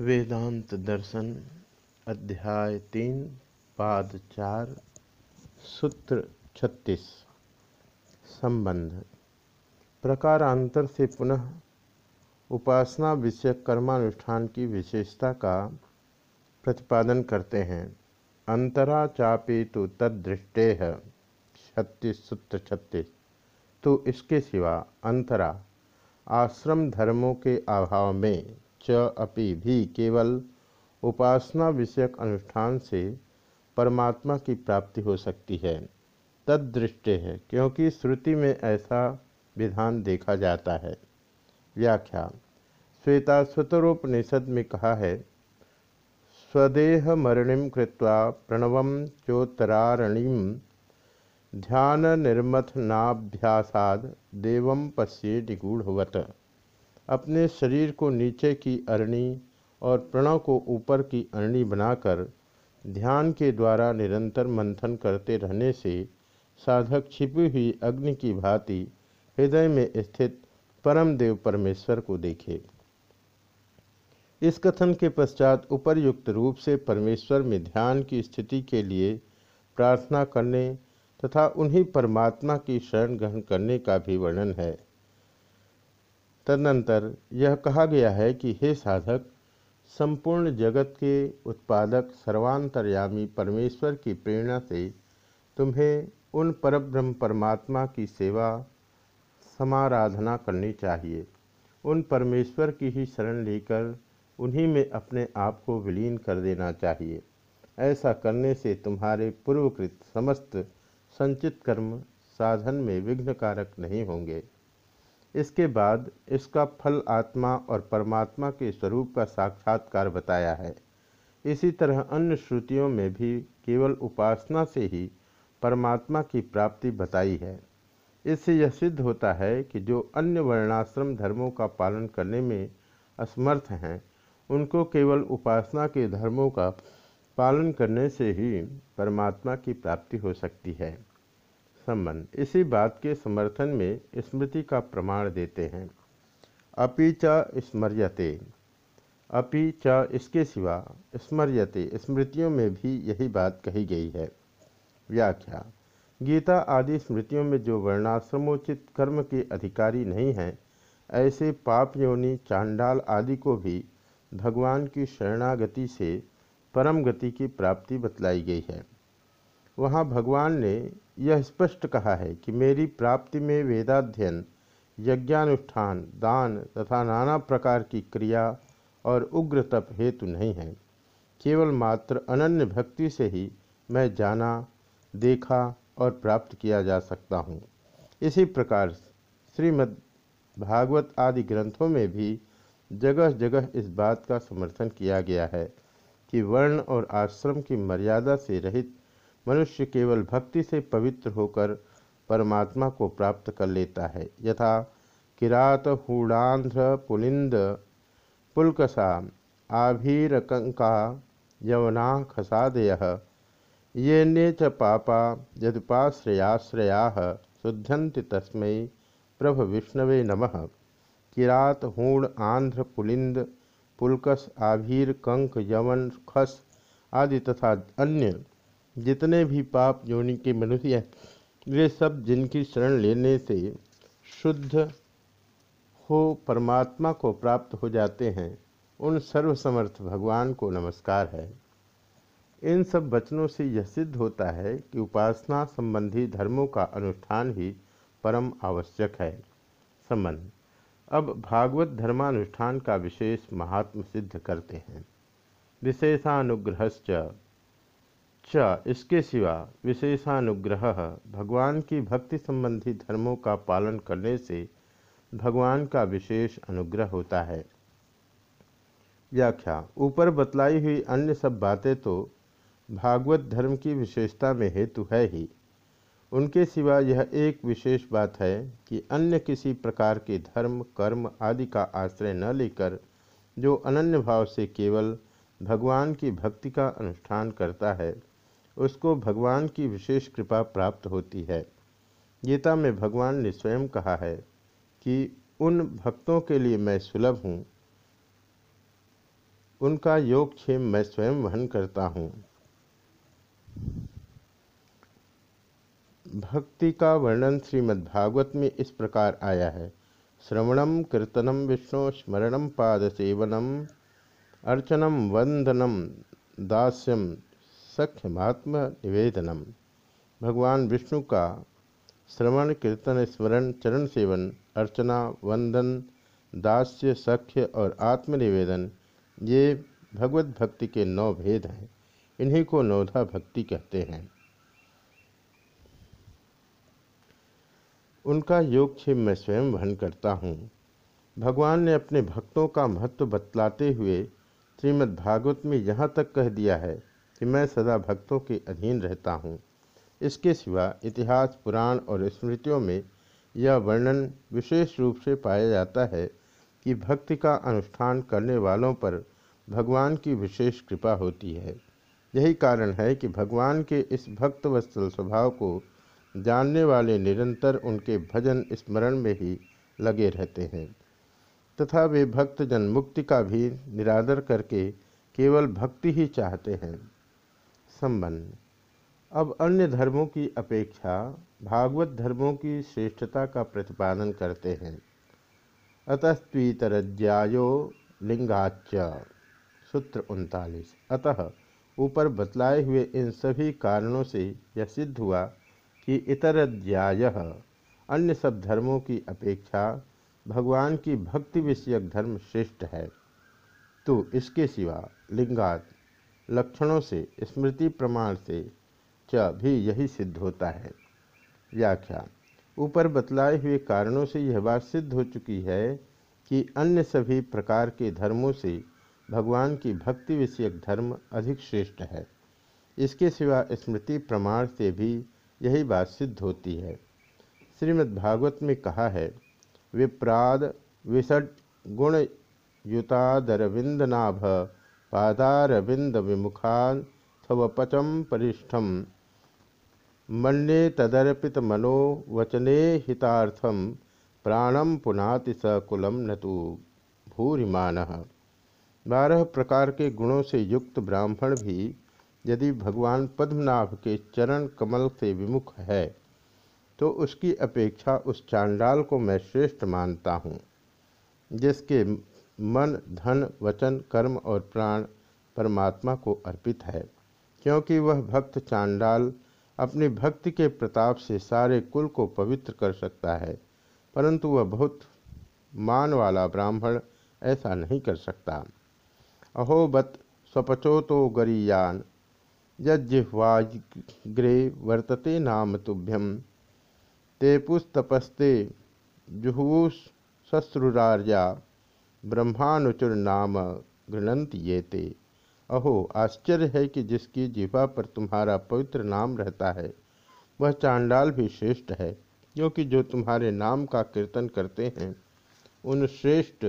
वेदांत दर्शन, अध्याय तीन, पाद चार, सूत्र छत्तीस, संबंध। प्रकारांतर से पुनः उपासना विषय कर्मानुष्ठान की विशेषता का प्रतिपादन करते हैं। अंतरा चापी तो तदृष्टे है छत्तीस, सूत्र छत्तीस। तो इसके सिवा अंतरा, आश्रम धर्मों के अभाव में च भी केवल उपासना विषयक अनुष्ठान से परमात्मा की प्राप्ति हो सकती है। तदृष्टि है, क्योंकि श्रुति में ऐसा विधान देखा जाता है। व्याख्या श्वेता स्वतरोपनिषद में कहा है, स्वदेह मरणिम कृत्वा प्रणव चोत्तरारणीम ध्यान निर्मथनाभ्यासाद देवम पश्ये निगूढ़वत अपने शरीर को नीचे की अरणी और प्रणव को ऊपर की अरणी बनाकर ध्यान के द्वारा निरंतर मंथन करते रहने से साधक छिपी हुई अग्नि की भांति हृदय में स्थित परम देव परमेश्वर को देखे। इस कथन के पश्चात उपरयुक्त रूप से परमेश्वर में ध्यान की स्थिति के लिए प्रार्थना करने तथा उन्हीं परमात्मा की शरण ग्रहण करने का भी वर्णन है। तदनंतर यह कहा गया है कि हे साधक, संपूर्ण जगत के उत्पादक सर्वांतर्यामी परमेश्वर की प्रेरणा से तुम्हें उन परब्रह्म परमात्मा की सेवा, समाराधना करनी चाहिए। उन परमेश्वर की ही शरण लेकर उन्हीं में अपने आप को विलीन कर देना चाहिए। ऐसा करने से तुम्हारे पूर्वकृत समस्त संचित कर्म साधन में विघ्नकारक नहीं होंगे। इसके बाद इसका फल आत्मा और परमात्मा के स्वरूप का साक्षात्कार बताया है। इसी तरह अन्य श्रुतियों में भी केवल उपासना से ही परमात्मा की प्राप्ति बताई है। इससे यह सिद्ध होता है कि जो अन्य वर्णाश्रम धर्मों का पालन करने में असमर्थ हैं, उनको केवल उपासना के धर्मों का पालन करने से ही परमात्मा की प्राप्ति हो सकती है। संबंध इसी बात के समर्थन में स्मृति का प्रमाण देते हैं। अपि च स्मर्यते, अपि च इसके सिवा स्मर्यते, स्मृतियों में भी यही बात कही गई है। व्याख्या, गीता आदि स्मृतियों में जो वर्णाश्रमोचित कर्म के अधिकारी नहीं हैं, ऐसे पाप योनि, चांडाल आदि को भी भगवान की शरणागति से परम गति की प्राप्ति बतलाई गई है। वहाँ भगवान ने यह स्पष्ट कहा है कि मेरी प्राप्ति में वेदाध्ययन, यज्ञानुष्ठान, दान तथा नाना प्रकार की क्रिया और उग्र तप हेतु नहीं है। केवल मात्र अनन्य भक्ति से ही मैं जाना, देखा और प्राप्त किया जा सकता हूँ। इसी प्रकार श्रीमद् भागवत आदि ग्रंथों में भी जगह जगह इस बात का समर्थन किया गया है कि वर्ण और आश्रम की मर्यादा से रहित मनुष्य केवल भक्ति से पवित्र होकर परमात्मा को प्राप्त कर लेता है। यथा किरात हूणांध्र पुलिंद पुलकसा आभीरकंका यवना खसादय। ये ने च पापा यदुपाश्रयाश्रया शुद्धंति तस्मै प्रभ विष्णवे नमः। किरात हूण आंध्र पुलिंद पुलकस आभीर कंक यवन खस आदि तथा अन्य जितने भी पाप योनि के मनुष्य वे सब जिनकी शरण लेने से शुद्ध हो परमात्मा को प्राप्त हो जाते हैं, उन सर्वसमर्थ भगवान को नमस्कार है। इन सब वचनों से यह सिद्ध होता है कि उपासना संबंधी धर्मों का अनुष्ठान ही परम आवश्यक है। संबंध अब भागवत धर्मानुष्ठान का विशेष महात्म सिद्ध करते हैं। विशेषानुग्रहश्च च इसके सिवा विशेषानुग्रह भगवान की भक्ति संबंधी धर्मों का पालन करने से भगवान का विशेष अनुग्रह होता है। व्याख्या, ऊपर बतलाई हुई अन्य सब बातें तो भागवत धर्म की विशेषता में हेतु है ही। उनके सिवा यह एक विशेष बात है कि अन्य किसी प्रकार के धर्म, कर्म आदि का आश्रय न लेकर जो अनन्य भाव से केवल भगवान की भक्ति का अनुष्ठान करता है उसको भगवान की विशेष कृपा प्राप्त होती है। गीता में भगवान ने स्वयं कहा है कि उन भक्तों के लिए मैं सुलभ हूँ। उनका योगक्षेम मैं स्वयं वहन करता हूँ। भक्ति का वर्णन श्रीमद्भागवत में इस प्रकार आया है। श्रवणम, कीर्तनम, विष्णु, स्मरणम पाद सेवनम अर्चनम, वंदनम, दास्यम सख्यमात्म निवेदनम भगवान विष्णु का श्रवण, कीर्तन, स्मरण, चरण सेवन, अर्चना, वंदन, दास्य, सख्य और आत्मनिवेदन, ये भगवत भक्ति के नौ भेद हैं। इन्हीं को नौधा भक्ति कहते हैं। उनका योगक्षेम मैं स्वयं वहन करता हूँ। भगवान ने अपने भक्तों का महत्व बतलाते हुए श्रीमद्भागवत में यहाँ तक कह दिया है कि मैं सदा भक्तों के अधीन रहता हूँ। इसके सिवा इतिहास, पुराण और स्मृतियों में यह वर्णन विशेष रूप से पाया जाता है कि भक्ति का अनुष्ठान करने वालों पर भगवान की विशेष कृपा होती है। यही कारण है कि भगवान के इस भक्त वत्सल स्वभाव को जानने वाले निरंतर उनके भजन स्मरण में ही लगे रहते हैं। तथा वे भक्तजन मुक्ति का भी निरादर करके केवल भक्ति ही चाहते हैं। संबंध। अब अन्य धर्मों की अपेक्षा भागवत धर्मों की श्रेष्ठता का प्रतिपादन करते हैं। अतस्वीतरज्यायो लिंगाच सूत्र उनतालीस। अतः ऊपर बतलाए हुए इन सभी कारणों से यह सिद्ध हुआ कि इतरज्याय अन्य सब धर्मों की अपेक्षा भगवान की भक्ति विषयक धर्म श्रेष्ठ है। तो इसके सिवा लिंगात लक्षणों से, स्मृति प्रमाण से च भी यही सिद्ध होता है। व्याख्या। ऊपर बतलाए हुए कारणों से यह बात सिद्ध हो चुकी है कि अन्य सभी प्रकार के धर्मों से भगवान की भक्ति विषयक धर्म अधिक श्रेष्ठ है। इसके सिवा स्मृति प्रमाण से भी यही बात सिद्ध होती है। श्रीमद्भागवत में कहा है, विप्राद विषड गुण युतादरविंदनाभ पादारविंद विमुखाथवपचम परिष्ठम। मन्ये तदर्पित मनो वचने हितार्थम प्राणम पुनाति सकुलम न तो भूरिमान। बारह प्रकार के गुणों से युक्त ब्राह्मण भी यदि भगवान पद्मनाभ के चरण कमल से विमुख है तो उसकी अपेक्षा उस चांडाल को मैं श्रेष्ठ मानता हूँ, जिसके मन, धन, वचन, कर्म और प्राण परमात्मा को अर्पित है। क्योंकि वह भक्त चांडाल अपनी भक्ति के प्रताप से सारे कुल को पवित्र कर सकता है, परंतु वह बहुत मान वाला ब्राह्मण ऐसा नहीं कर सकता। अहो बत स्वपचो तो गरीयान यज्जिह्वाग्रे वर्तते नाम तुभ्यम ते पुस्तपस्ते जुहूस शस्त्रुरार्या नाम गृणंत ये ते अहो, आश्चर्य है कि जिसकी जिह्वा पर तुम्हारा पवित्र नाम रहता है, वह चांडाल भी श्रेष्ठ है, क्योंकि जो तुम्हारे नाम का कीर्तन करते हैं, उन श्रेष्ठ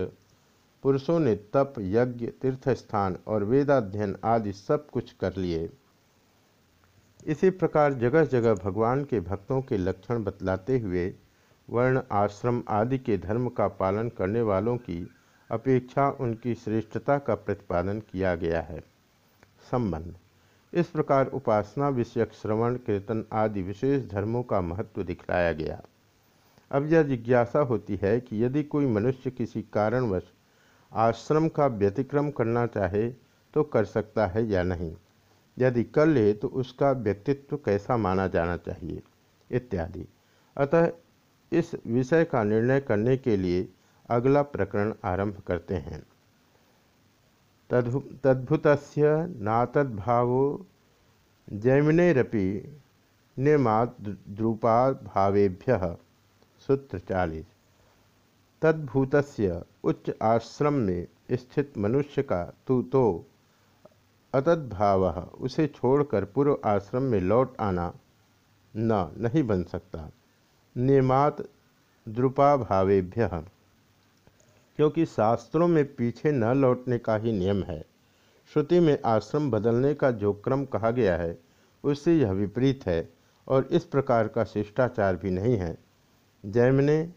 पुरुषों ने तप, यज्ञ, तीर्थस्थान और वेदाध्ययन आदि सब कुछ कर लिए। इसी प्रकार जगह जगह भगवान के भक्तों के लक्षण बतलाते हुए, वर्ण, आश्रम आदि के धर्म का पालन करने वालों की अपेक्षा उनकी श्रेष्ठता का प्रतिपादन किया गया है। संबंध। इस प्रकार उपासना, विषयक श्रवण, कीर्तन आदि विशेष धर्मों का महत्व दिखलाया गया। अब यह जिज्ञासा होती है कि यदि कोई मनुष्य किसी कारणवश आश्रम का व्यतिक्रम करना चाहे तो कर सकता है या नहीं। यदि कर ले तो उसका व्यक्तित्व कैसा माना जाना चाहिए? इत्यादि। अतः इस विषय का निर्णय करने के लिए अगला प्रकरण आरंभ करते हैं। तद्भुत नातद्भाव जैमिनेरपि भावेभ्य सूत्र चालीस। तद्भूत उच्च आश्रम में स्थित मनुष्य का तू तो अतद्भाव उसे छोड़कर पूर्व आश्रम में लौट आना न नहीं बन सकता। नियमात द्रुपाभावेभ्य। क्योंकि शास्त्रों में पीछे न लौटने का ही नियम है। श्रुति में आश्रम बदलने का जो क्रम कहा गया है, उससे यह विपरीत है और इस प्रकार का शिष्टाचार भी नहीं है। जैमिने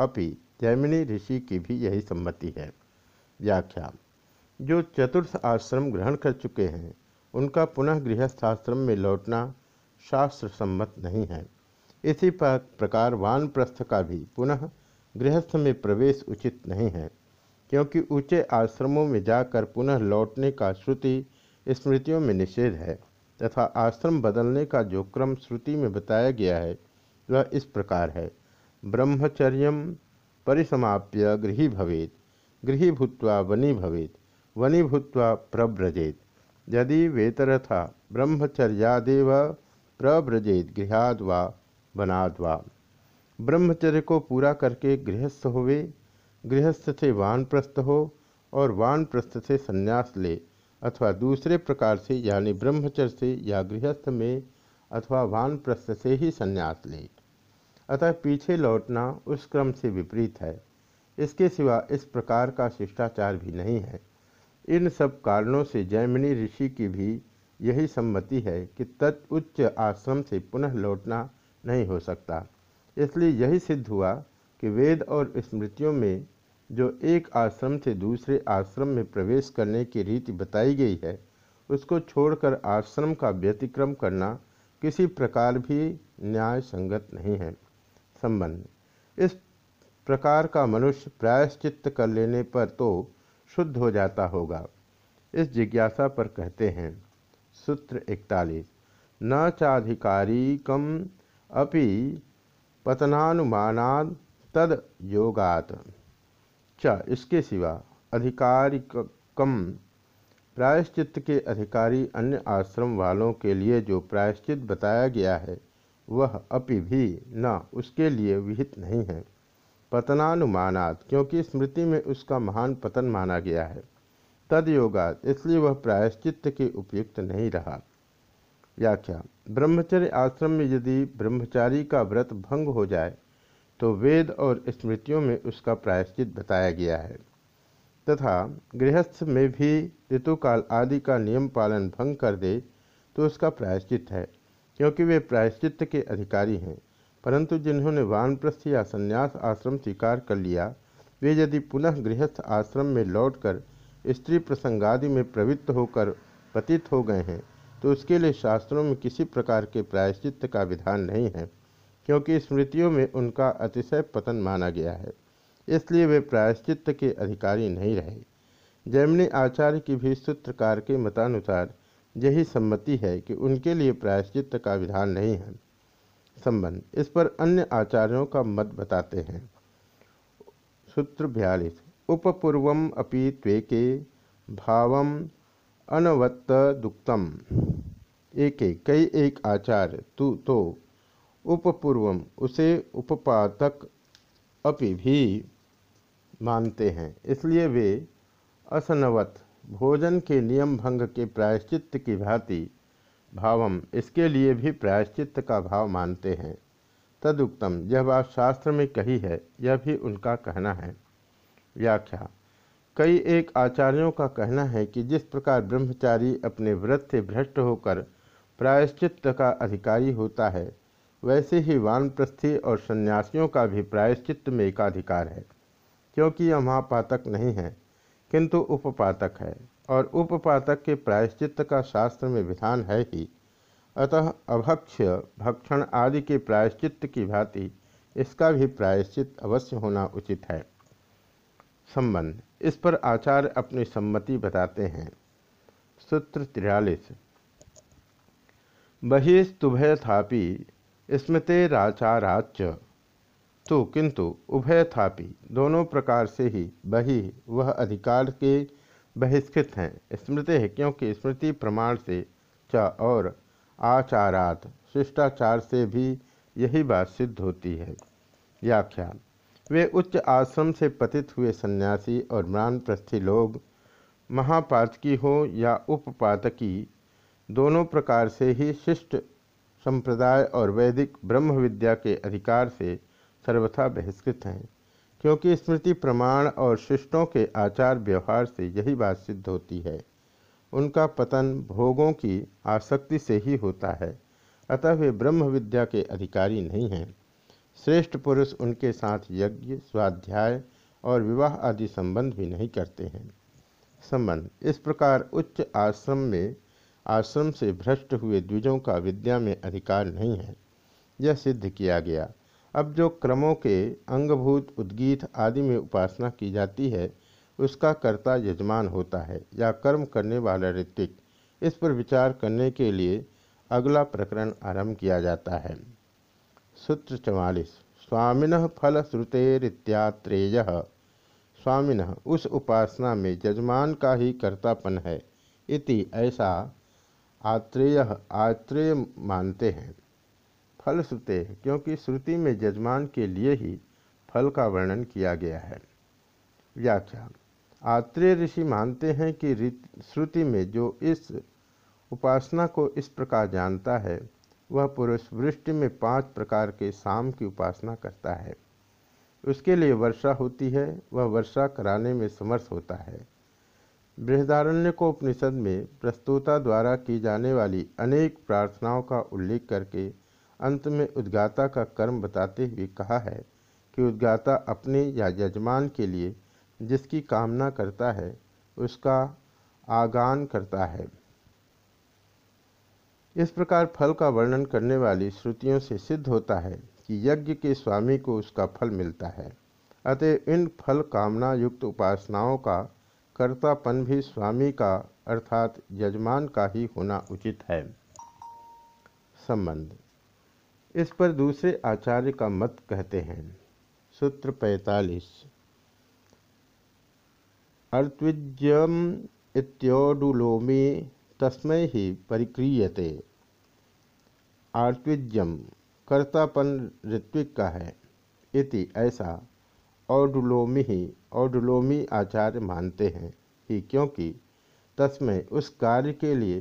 अपि, जैमिनी ऋषि की भी यही सम्मति है। व्याख्या, जो चतुर्थ आश्रम ग्रहण कर चुके हैं, उनका पुनः गृहस्थ आश्रम में लौटना शास्त्र सम्मत नहीं है। इसी प्रकार वानप्रस्थ का भी पुनः गृहस्थ में प्रवेश उचित नहीं है, क्योंकि ऊँचे आश्रमों में जाकर पुनः लौटने का श्रुति स्मृतियों में निषेध है, तथा आश्रम बदलने का जो क्रम श्रुति में बताया गया है, वह इस प्रकार है। ब्रह्मचर्य परिसमाप्य गृही भवेत, गृही भूत्वा वनी भवेत, वनी भूत्वा प्रव्रजेत। यदि वेतरथा ब्रह्मचर्यादेव प्रव्रजेत गृहाद वा वनाद वा ब्रह्मचर्य को पूरा करके गृहस्थ होवे। गृहस्थ से वानप्रस्थ हो और वानप्रस्थ से संन्यास ले, अथवा दूसरे प्रकार से, यानी ब्रह्मचर्य से या गृहस्थ में, अथवा वानप्रस्थ से ही संन्यास ले। अतः पीछे लौटना उस क्रम से विपरीत है। इसके सिवा इस प्रकार का शिष्टाचार भी नहीं है। इन सब कारणों से जैमिनी ऋषि की भी यही सम्मति है कि तत् उच्च आश्रम से पुनः लौटना नहीं हो सकता। इसलिए यही सिद्ध हुआ कि वेद और स्मृतियों में जो एक आश्रम से दूसरे आश्रम में प्रवेश करने की रीति बताई गई है, उसको छोड़कर आश्रम का व्यतिक्रम करना किसी प्रकार भी न्याय संगत नहीं है। संबंध। इस प्रकार का मनुष्य प्रायश्चित कर लेने पर तो शुद्ध हो जाता होगा। इस जिज्ञासा पर कहते हैं, सूत्र इकतालीस, न चाधिकारी कम अपि पतनानुमानाद तद योगात। च, इसके सिवा अधिकारी कम प्रायश्चित के अधिकारी अन्य आश्रम वालों के लिए जो प्रायश्चित बताया गया है, वह अपि भी न उसके लिए विहित नहीं है। पतनानुमानात क्योंकि स्मृति में उसका महान पतन माना गया है। तद योगात, इसलिए वह प्रायश्चित के उपयुक्त नहीं रहा। व्याख्या। ब्रह्मचर्य आश्रम में यदि ब्रह्मचारी का व्रत भंग हो जाए तो वेद और स्मृतियों में उसका प्रायश्चित बताया गया है। तथा गृहस्थ में भी ऋतुकाल आदि का नियम पालन भंग कर दे तो उसका प्रायश्चित है, क्योंकि वे प्रायश्चित के अधिकारी हैं। परंतु जिन्होंने वानप्रस्थ या संन्यास आश्रम स्वीकार कर लिया, वे यदि पुनः गृहस्थ आश्रम में लौटकर स्त्री प्रसंगादि में प्रवृत्त होकर पतित हो गए हैं तो उसके लिए शास्त्रों में किसी प्रकार के प्रायश्चित का विधान नहीं है, क्योंकि स्मृतियों में उनका अतिशय पतन माना गया है। इसलिए वे प्रायश्चित के अधिकारी नहीं रहे। जैमिनी आचार्य की भी सूत्रकार के मतानुसार यही सम्मति है कि उनके लिए प्रायश्चित का विधान नहीं है। संबंध, इस पर अन्य आचार्यों का मत बताते हैं। सूत्र बयालीस, उपपूर्वम अपि त्वेके भावम अनवत्त दुक्तम। एक एक कई एक आचार्य तू तो उपपूर्वम, उसे उपपातक अपि भी मानते हैं। इसलिए वे असनवत, भोजन के नियम भंग के प्रायश्चित की भांति भावम, इसके लिए भी प्रायश्चित का भाव मानते हैं। तदुक्तम, यह बात शास्त्र में कही है, यह भी उनका कहना है। व्याख्या कई एक आचार्यों का कहना है कि जिस प्रकार ब्रह्मचारी अपने व्रत से भ्रष्ट होकर प्रायश्चित का अधिकारी होता है, वैसे ही वानप्रस्थी और सन्यासियों का भी प्रायश्चित में एकाधिकार है, क्योंकि यह महापातक नहीं है, किंतु उपपातक है, और उपपातक के प्रायश्चित का शास्त्र में विधान है ही। अतः अभक्ष्य, भक्षण आदि के प्रायश्चित की भांति इसका भी प्रायश्चित अवश्य होना उचित है। संबंध इस पर आचार्य अपनी सम्मति बताते हैं। सूत्र तिरालीस। तिरयालीस बहिस्तुभयथापि स्मृतेराचाराच तो किंतु उभय थापि दोनों प्रकार से ही बही वह अधिकार के बहिष्कृत हैं। स्मृति है क्योंकि स्मृति प्रमाण से च और आचारात शिष्टाचार से भी यही बात सिद्ध होती है। व्याख्या वे उच्च आश्रम से पतित हुए सन्यासी और प्रस्थी लोग, महापातकी हो या उपपातकी, दोनों प्रकार से ही शिष्ट संप्रदाय और वैदिक ब्रह्म विद्या के अधिकार से सर्वथा बहिष्कृत हैं, क्योंकि स्मृति प्रमाण और शिष्टों के आचार व्यवहार से यही बात सिद्ध होती है। उनका पतन भोगों की आसक्ति से ही होता है, अतः वे ब्रह्म विद्या के अधिकारी नहीं हैं। श्रेष्ठ पुरुष उनके साथ यज्ञ, स्वाध्याय और विवाह आदि संबंध भी नहीं करते हैं। संबंध इस प्रकार उच्च आश्रम में, आश्रम से भ्रष्ट हुए द्विजों का विद्या में अधिकार नहीं है। यह सिद्ध किया गया। अब जो क्रमों के अंगभूत, उद्गीत आदि में उपासना की जाती है, उसका कर्ता यजमान होता है या कर्म करने वाला ऋतिक। इस पर विचार करने के लिए अगला प्रकरण आरंभ किया जाता है। सूत्र चवालीस स्वामिन फल श्रुतेरित्यात्रेय स्वामिन, उस उपासना में यजमान का ही कर्तापन है, इति ऐसा आत्रेय आत्रेय मानते हैं। फल श्रुते क्योंकि श्रुति में यजमान के लिए ही फल का वर्णन किया गया है। व्याख्या, आत्रेय ऋषि मानते हैं कि श्रुति में जो इस उपासना को इस प्रकार जानता है वह पुरुष वृष्टि में पाँच प्रकार के शाम की उपासना करता है। उसके लिए वर्षा होती है, वह वर्षा कराने में समर्थ होता है। बृहदारण्य को उपनिषद में प्रस्तुता द्वारा की जाने वाली अनेक प्रार्थनाओं का उल्लेख करके अंत में उद्गाता का कर्म बताते हुए कहा है कि उद्गाता अपने या यजमान के लिए जिसकी कामना करता है, उसका आगान करता है। इस प्रकार फल का वर्णन करने वाली श्रुतियों से सिद्ध होता है कि यज्ञ के स्वामी को उसका फल मिलता है। अतः इन फल कामना युक्त उपासनाओं का कर्तापन भी स्वामी का, अर्थात यजमान का ही होना उचित है। संबंध। इस पर दूसरे आचार्य का मत कहते हैं। सूत्र पैतालीस। अर्त्विज्यम इत्योडुलोमी तस्मै ही परिक्रियते। आर्त्विज्यम कर्तापन ऋत्विक का है इति ऐसा औडुलोमी ही औडुलोमी आचार्य मानते हैं ही क्योंकि तस्मै उस कार्य के लिए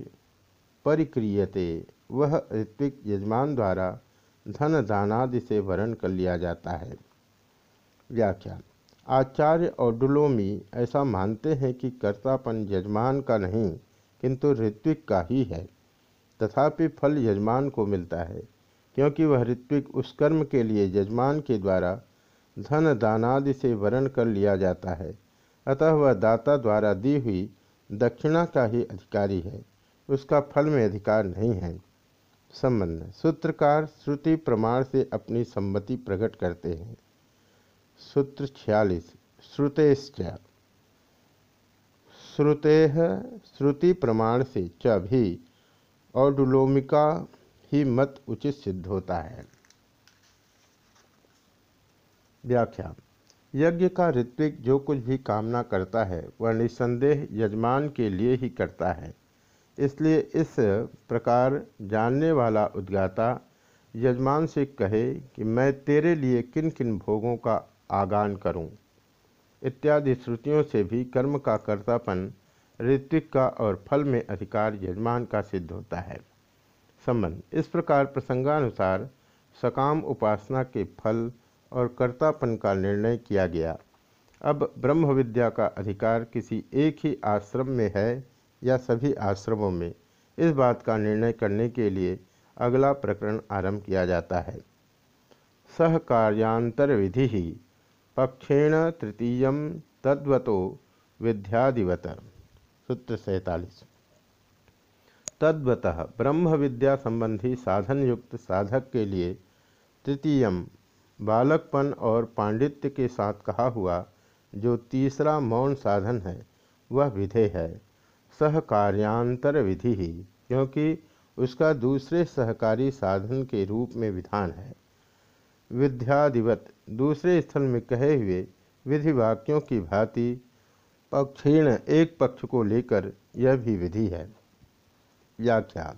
परिक्रियते, वह ऋत्विक यजमान द्वारा धन दानादि से वर्ण कर लिया जाता है। व्याख्या, आचार्य और डुलोमी ऐसा मानते हैं कि कर्तापन यजमान का नहीं किंतु ऋत्विक का ही है। तथापि फल यजमान को मिलता है, क्योंकि वह ऋत्विक उस कर्म के लिए यजमान के द्वारा धन दानादि से वर्ण कर लिया जाता है। अतः वह दाता द्वारा दी हुई दक्षिणा का ही अधिकारी है, उसका फल में अधिकार नहीं है। संबंध सूत्रकार श्रुति प्रमाण से अपनी सम्मति प्रकट करते हैं। सूत्र छियालीस, श्रुतेश्च। श्रुते श्रुति प्रमाण से च भी और डुलोमिका ही मत उचित सिद्ध होता है। व्याख्या। यज्ञ का ऋत्विक जो कुछ भी कामना करता है, वह निस्संदेह यजमान के लिए ही करता है। इसलिए इस प्रकार जानने वाला उद्गाता यजमान से कहे कि मैं तेरे लिए किन किन भोगों का आगान करूँ? इत्यादि श्रुतियों से भी कर्म का कर्तापन, ऋत्विक का और फल में अधिकार यजमान का सिद्ध होता है। संबंध। इस प्रकार प्रसंगानुसार सकाम उपासना के फल और कर्तापन का निर्णय किया गया। अब ब्रह्म विद्या का अधिकार किसी एक ही आश्रम में है या सभी आश्रमों में, इस बात का निर्णय करने के लिए अगला प्रकरण आरंभ किया जाता है। सहकार्यांतर विधि ही पक्षेण तृतीय तद्वतो विद्यादिवत। सूत्र सैतालीस। तद्वतः ब्रह्म विद्या संबंधी साधन युक्त साधक के लिए तृतीय बालकपन और पांडित्य के साथ कहा हुआ जो तीसरा मौन साधन है, वह विधेय है, सहकार्यांतर विधि ही, क्योंकि उसका दूसरे सहकारी साधन के रूप में विधान है। विद्यादिवत दूसरे स्थल में कहे हुए विधि वाक्यों की भांति पक्षीण एक पक्ष को लेकर यह भी विधि है। व्याख्या।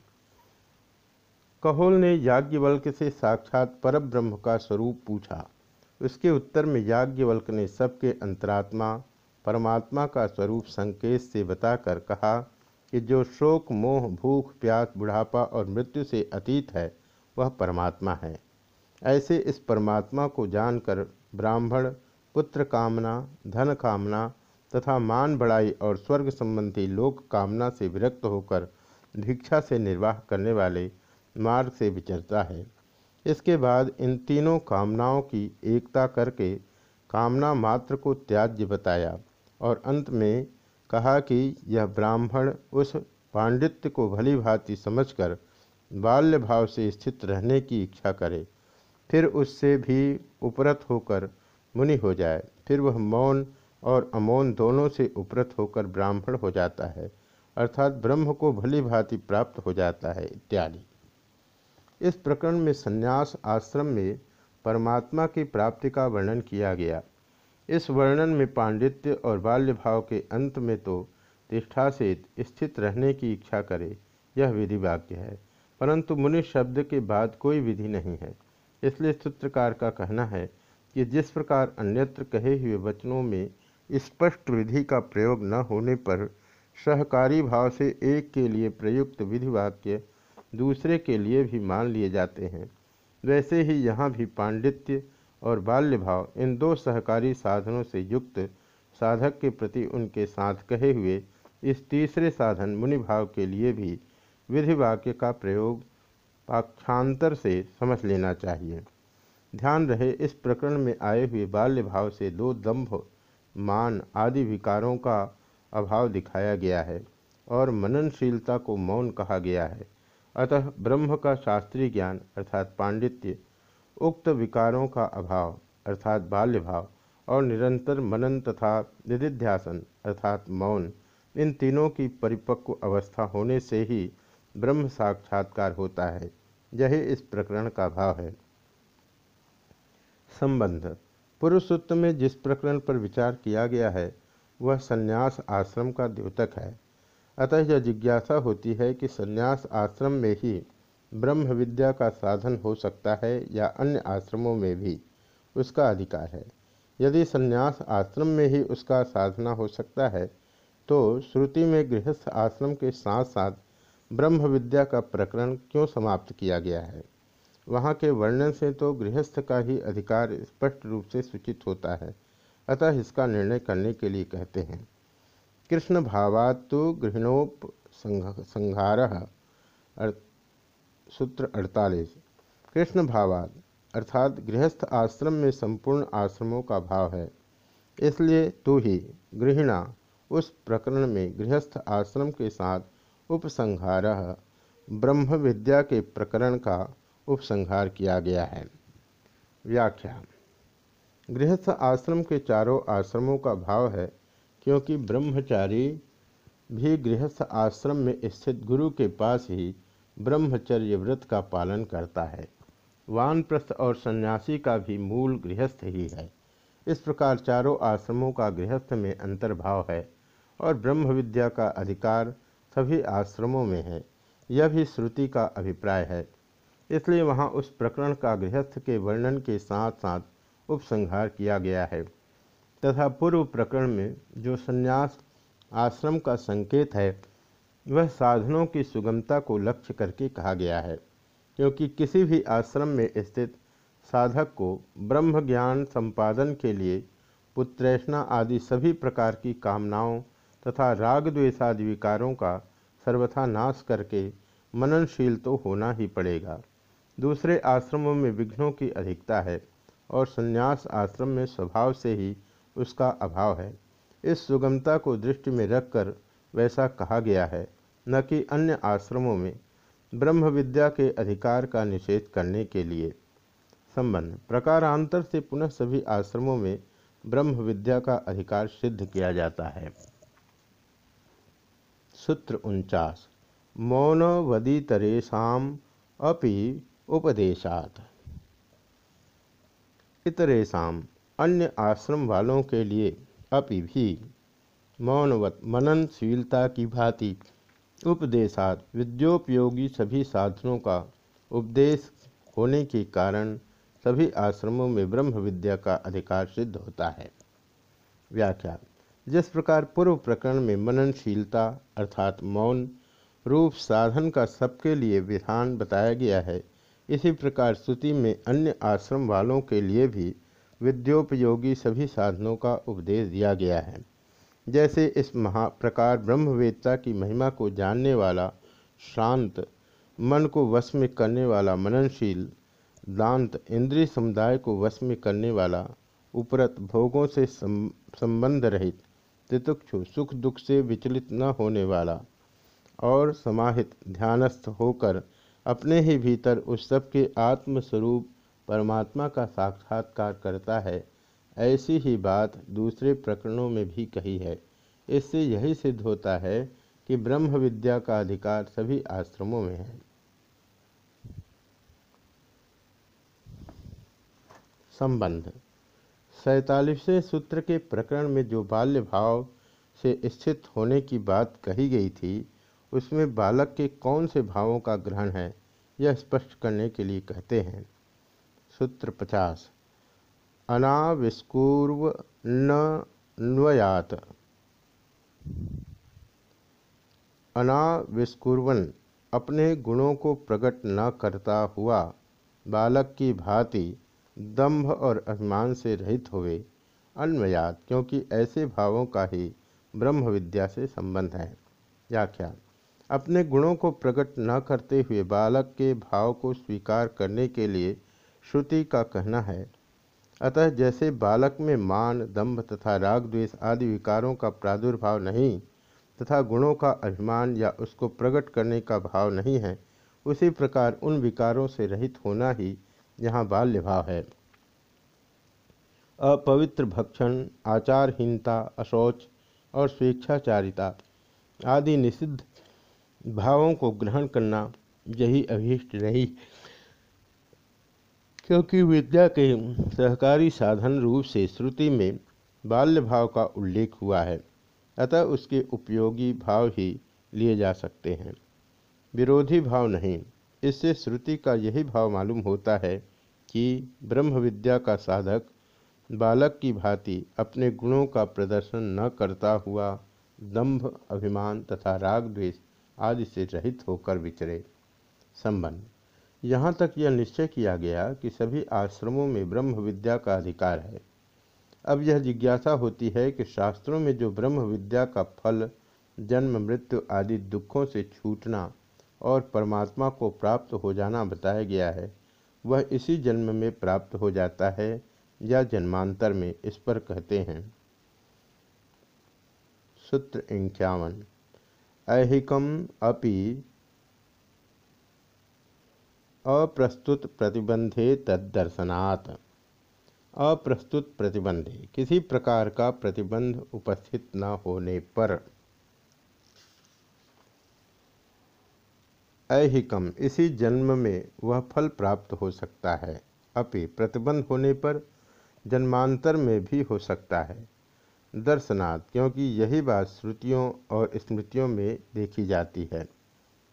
कहोल ने याज्ञवल्क से साक्षात परब्रह्म का स्वरूप पूछा। उसके उत्तर में याज्ञवल्क ने सबके अंतरात्मा, परमात्मा का स्वरूप संकेत से बताकर कहा कि जो शोक, मोह, भूख, प्यास, बुढ़ापा और मृत्यु से अतीत है, वह परमात्मा है। ऐसे इस परमात्मा को जानकर ब्राह्मण, पुत्र कामना, धन कामना तथा मान बढ़ाई और स्वर्ग संबंधी लोक कामना से विरक्त होकर भिक्षा से निर्वाह करने वाले मार्ग से विचरता है। इसके बाद इन तीनों कामनाओं की एकता करके कामना मात्र को त्याज्य बताया और अंत में कहा कि यह ब्राह्मण उस पांडित्य को भली भांति समझकर बाल्य भाव से स्थित रहने की इच्छा करे। फिर उससे भी उपरत होकर मुनि हो जाए। फिर वह मौन और अमौन दोनों से उपरत होकर ब्राह्मण हो जाता है, अर्थात ब्रह्म को भली भांति प्राप्त हो जाता है इत्यादि। इस प्रकरण में संन्यास आश्रम में परमात्मा की प्राप्ति का वर्णन किया गया। इस वर्णन में पांडित्य और बाल्य भाव के अंत में तो तिष्ठा से स्थित रहने की इच्छा करे, यह विधि वाक्य है, परंतु मुनि शब्द के बाद कोई विधि नहीं है। इसलिए सूत्रकार का कहना है कि जिस प्रकार अन्यत्र कहे हुए वचनों में स्पष्ट विधि का प्रयोग न होने पर सहकारी भाव से एक के लिए प्रयुक्त विधि वाक्य दूसरे के लिए भी मान लिए जाते हैं। वैसे ही यहाँ भी पांडित्य और बाल्य भाव इन दो सहकारी साधनों से युक्त साधक के प्रति उनके साथ कहे हुए इस तीसरे साधन मुनि भाव के लिए भी विधि वाक्य का प्रयोग पाक्षांतर से समझ लेना चाहिए। ध्यान रहे, इस प्रकरण में आए हुए बाल्य भाव से दो दंभ, मान आदि विकारों का अभाव दिखाया गया है और मननशीलता को मौन कहा गया है। अतः ब्रह्म का शास्त्रीय ज्ञान अर्थात पांडित्य, उक्त विकारों का अभाव अर्थात बाल्य भाव और निरंतर मनन तथा निधिध्यासन अर्थात मौन, इन तीनों की परिपक्व अवस्था होने से ही ब्रह्म साक्षात्कार होता है। यही इस प्रकरण का भाव है। संबंध। पूर्व सूत्र में जिस प्रकरण पर विचार किया गया है, वह संन्यास आश्रम का द्योतक है। अतः यह जिज्ञासा होती है कि संन्यास आश्रम में ही ब्रह्म विद्या का साधन हो सकता है या अन्य आश्रमों में भी। उसका अधिकार है। यदि संन्यास आश्रम में ही उसका साधना हो सकता है तो श्रुति में गृहस्थ आश्रम के साथ साथ ब्रह्म विद्या का प्रकरण क्यों समाप्त किया गया है? वहाँ के वर्णन से तो गृहस्थ का ही अधिकार स्पष्ट रूप से सूचित होता है, अतः इसका निर्णय करने के लिए कहते हैं। कृष्ण भावात तो गृहणोप संहार सूत्र अड़तालीस। कृष्ण भावात, अर्थात गृहस्थ आश्रम में संपूर्ण आश्रमों का भाव है। इसलिए तू ही गृहिणा, उस प्रकरण में गृहस्थ आश्रम के साथ उपसंहार ब्रह्म विद्या के प्रकरण का उपसंहार किया गया है। व्याख्या गृहस्थ आश्रम के चारों आश्रमों का भाव है, क्योंकि ब्रह्मचारी भी गृहस्थ आश्रम में स्थित गुरु के पास ही ब्रह्मचर्य व्रत का पालन करता है। वानप्रस्थ और सन्यासी का भी मूल गृहस्थ ही है। इस प्रकार चारों आश्रमों का गृहस्थ में अंतर्भाव है और ब्रह्म विद्या का अधिकार सभी आश्रमों में है। यह भी श्रुति का अभिप्राय है। इसलिए वहाँ उस प्रकरण का गृहस्थ के वर्णन के साथ साथ उपसंहार किया गया है। तथा पूर्व प्रकरण में जो संन्यास आश्रम का संकेत है, वह साधनों की सुगमता को लक्ष्य करके कहा गया है। क्योंकि किसी भी आश्रम में स्थित साधक को ब्रह्म ज्ञान संपादन के लिए पुत्रेषणा आदि सभी प्रकार की कामनाओं तथा राग द्वेषादि विकारों का सर्वथा नाश करके मननशील तो होना ही पड़ेगा। दूसरे आश्रमों में विघ्नों की अधिकता है और संन्यास आश्रम में स्वभाव से ही उसका अभाव है। इस सुगमता को दृष्टि में रखकर वैसा कहा गया है, न कि अन्य आश्रमों में ब्रह्म विद्या के अधिकार का निषेध करने के लिए। संबंध, प्रकारांतर से पुनः सभी आश्रमों में ब्रह्म विद्या का अधिकार सिद्ध किया जाता है। सूत्र उनचास। मौनवदितरेशम अपि उपदेशात। इतरेशम अन्य आश्रम वालों के लिए अपि भी मौनवत मननशीलता की भांति उपदेशात। विद्योपयोगी सभी साधनों का उपदेश होने के कारण सभी आश्रमों में ब्रह्म विद्या का अधिकार सिद्ध होता है। व्याख्या जिस प्रकार पूर्व प्रकरण में मननशीलता अर्थात मौन रूप साधन का सबके लिए विधान बताया गया है, इसी प्रकार स्तुति में अन्य आश्रम वालों के लिए भी विद्योपयोगी सभी साधनों का उपदेश दिया गया है। जैसे इस महाप्रकार ब्रह्मवेदता की महिमा को जानने वाला शांत, मन को वश में करने वाला मननशील, दांत इंद्रिय समुदाय को वश में करने वाला, उपरत भोगों से, संबंध रहित तितुक्षु सुख दुख से विचलित न होने वाला और समाहित ध्यानस्थ होकर अपने ही भीतर उस सब के आत्मस्वरूप परमात्मा का साक्षात्कार करता है, ऐसी ही बात दूसरे प्रकरणों में भी कही है। इससे यही सिद्ध होता है कि ब्रह्म विद्या का अधिकार सभी आश्रमों में है। संबंध सैतालीसवें सूत्र के प्रकरण में जो बाल्य भाव से स्थित होने की बात कही गई थी, उसमें बालक के कौन से भावों का ग्रहण है, यह स्पष्ट करने के लिए कहते हैं। सूत्र पचास। अनाविस्कूर्व नयात अनाविस्कुर्वन अपने गुणों को प्रकट न करता हुआ बालक की भांति दंभ और अभिमान से रहित हुए अन्वयात, क्योंकि ऐसे भावों का ही ब्रह्म विद्या से संबंध है। व्याख्या, अपने गुणों को प्रकट न करते हुए बालक के भाव को स्वीकार करने के लिए श्रुति का कहना है। अतः जैसे बालक में मान दंभ तथा राग द्वेष आदि विकारों का प्रादुर्भाव नहीं तथा गुणों का अभिमान या उसको प्रकट करने का भाव नहीं है, उसी प्रकार उन विकारों से रहित होना ही यहाँ बाल्य भाव है। अपवित्र भक्षण, आचारहीनता अशौच और स्वेच्छाचारिता आदि निषिद्ध भावों को ग्रहण करना यही अभीष्ट नहीं, क्योंकि विद्या के सहकारी साधन रूप से श्रुति में बाल्य भाव का उल्लेख हुआ है। अतः उसके उपयोगी भाव ही लिए जा सकते हैं। विरोधी भाव नहीं। इससे श्रुति का यही भाव मालूम होता है कि ब्रह्म विद्या का साधक बालक की भांति अपने गुणों का प्रदर्शन न करता हुआ दंभ अभिमान तथा राग द्वेष आदि से रहित होकर विचरे। संबंध। यहाँ तक यह निश्चय किया गया कि सभी आश्रमों में ब्रह्म विद्या का अधिकार है। अब यह जिज्ञासा होती है कि शास्त्रों में जो ब्रह्म विद्या का फल, जन्म, मृत्यु आदि दुखों से छूटना और परमात्मा को प्राप्त हो जाना बताया गया है। वह इसी जन्म में प्राप्त हो जाता है या जन्मांतर में, इस पर कहते हैं। सूत्र इक्यावन। ऐहिकम अपि अप्रस्तुत प्रतिबंधे तदर्शनात् अप्रस्तुत प्रतिबंधे। किसी प्रकार का प्रतिबंध उपस्थित न होने पर ऐहिकम इसी जन्म में वह फल प्राप्त हो सकता है। अपि प्रतिबंध होने पर जन्मांतर में भी हो सकता है। दर्शनात्, क्योंकि यही बात श्रुतियों और स्मृतियों में देखी जाती है।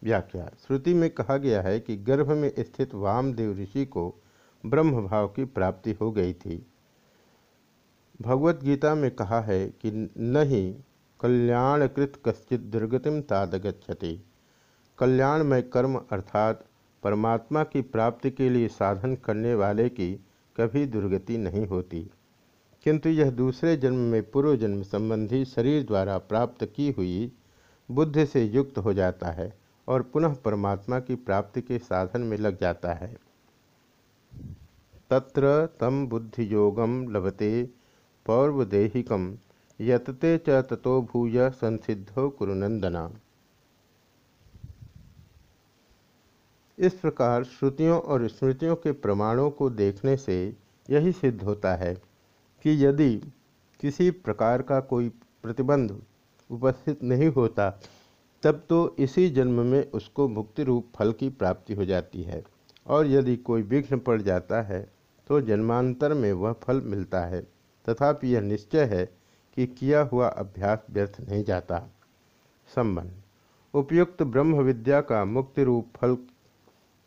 व्याख्या, श्रुति में कहा गया है कि गर्भ में स्थित वामदेव ऋषि को ब्रह्म भाव की प्राप्ति हो गई थी। भगवत गीता में कहा है कि नहीं कल्याणकृत कश्चित दुर्गतिम तादगछति कल्याणमय कर्म अर्थात परमात्मा की प्राप्ति के लिए साधन करने वाले की कभी दुर्गति नहीं होती। किंतु यह दूसरे जन्म में पूर्व जन्म संबंधी शरीर द्वारा प्राप्त की हुई बुद्धि से युक्त हो जाता है और पुनः परमात्मा की प्राप्ति के साधन में लग जाता है। तत्र तम बुद्धि योगम लभते पौर्वदेहिकम यतते च भूय संसिद्धो कुरुनंदना इस प्रकार श्रुतियों और स्मृतियों के प्रमाणों को देखने से यही सिद्ध होता है कि यदि किसी प्रकार का कोई प्रतिबंध उपस्थित नहीं होता, तब तो इसी जन्म में उसको मुक्ति रूप फल की प्राप्ति हो जाती है। और यदि कोई विघ्न पड़ जाता है तो जन्मांतर में वह फल मिलता है। तथापि यह निश्चय है कि किया हुआ अभ्यास व्यर्थ नहीं जाता। संबंध उपयुक्त ब्रह्म विद्या का मुक्ति रूप फल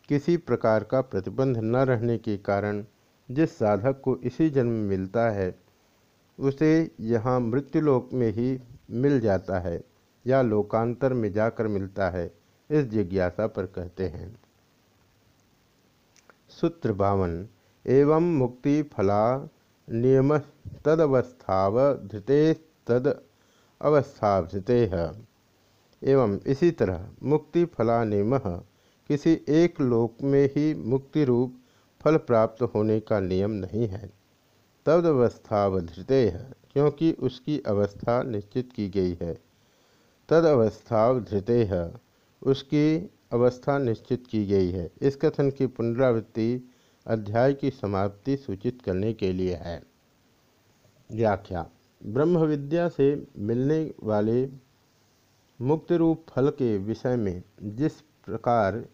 किसी प्रकार का प्रतिबंध न रहने के कारण जिस साधक को इसी जन्म मिलता है, उसे यहाँ मृत्युलोक में ही मिल जाता है या लोकांतर में जाकर मिलता है, इस जिज्ञासा पर कहते हैं। सूत्र बावन, एवं मुक्ति फला नियम तदवस्थावधृते तद अवस्थावधृते एवं इसी तरह मुक्ति फला नियम किसी एक लोक में ही मुक्ति रूप फल प्राप्त होने का नियम नहीं है। तदवस्थावधृत है क्योंकि उसकी अवस्था निश्चित की गई है। तद अवस्था धृते है उसकी अवस्था निश्चित की गई है। इस कथन की पुनरावृत्ति अध्याय की समाप्ति सूचित करने के लिए है। व्याख्या। ब्रह्म विद्या से मिलने वाले मुक्त रूप फल के विषय में जिस प्रकार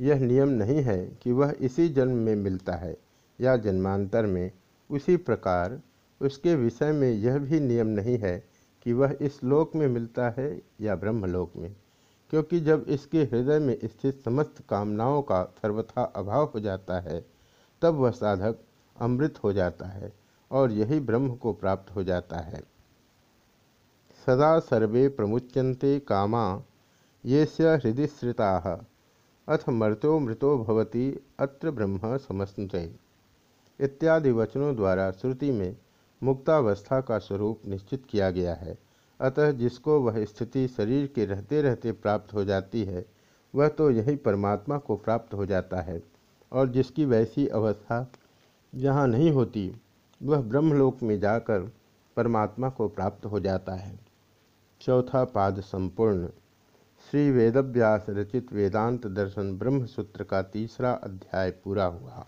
यह नियम नहीं है कि वह इसी जन्म में मिलता है या जन्मांतर में। उसी प्रकार उसके विषय में यह भी नियम नहीं है कि वह इस लोक में मिलता है या ब्रह्मलोक में, क्योंकि जब इसके हृदय में स्थित समस्त कामनाओं का सर्वथा अभाव हो जाता है, तब वह साधक अमृत हो जाता है और यही ब्रह्म को प्राप्त हो जाता है। सदा सर्वे प्रमुच्यन्ते कामा ये हृदय श्रिता अथ मर्तो मृतो भवति, अत्र ब्रह्म समस्ते इत्यादि वचनों द्वारा श्रुति में मुक्तावस्था का स्वरूप निश्चित किया गया है। अतः जिसको वह स्थिति शरीर के रहते रहते प्राप्त हो जाती है, वह तो यही परमात्मा को प्राप्त हो जाता है। और जिसकी वैसी अवस्था जहाँ नहीं होती, वह ब्रह्मलोक में जाकर परमात्मा को प्राप्त हो जाता है। चौथा पाद संपूर्ण। श्री वेदव्यास रचित वेदांत दर्शन ब्रह्म सूत्र का तीसरा अध्याय पूरा हुआ।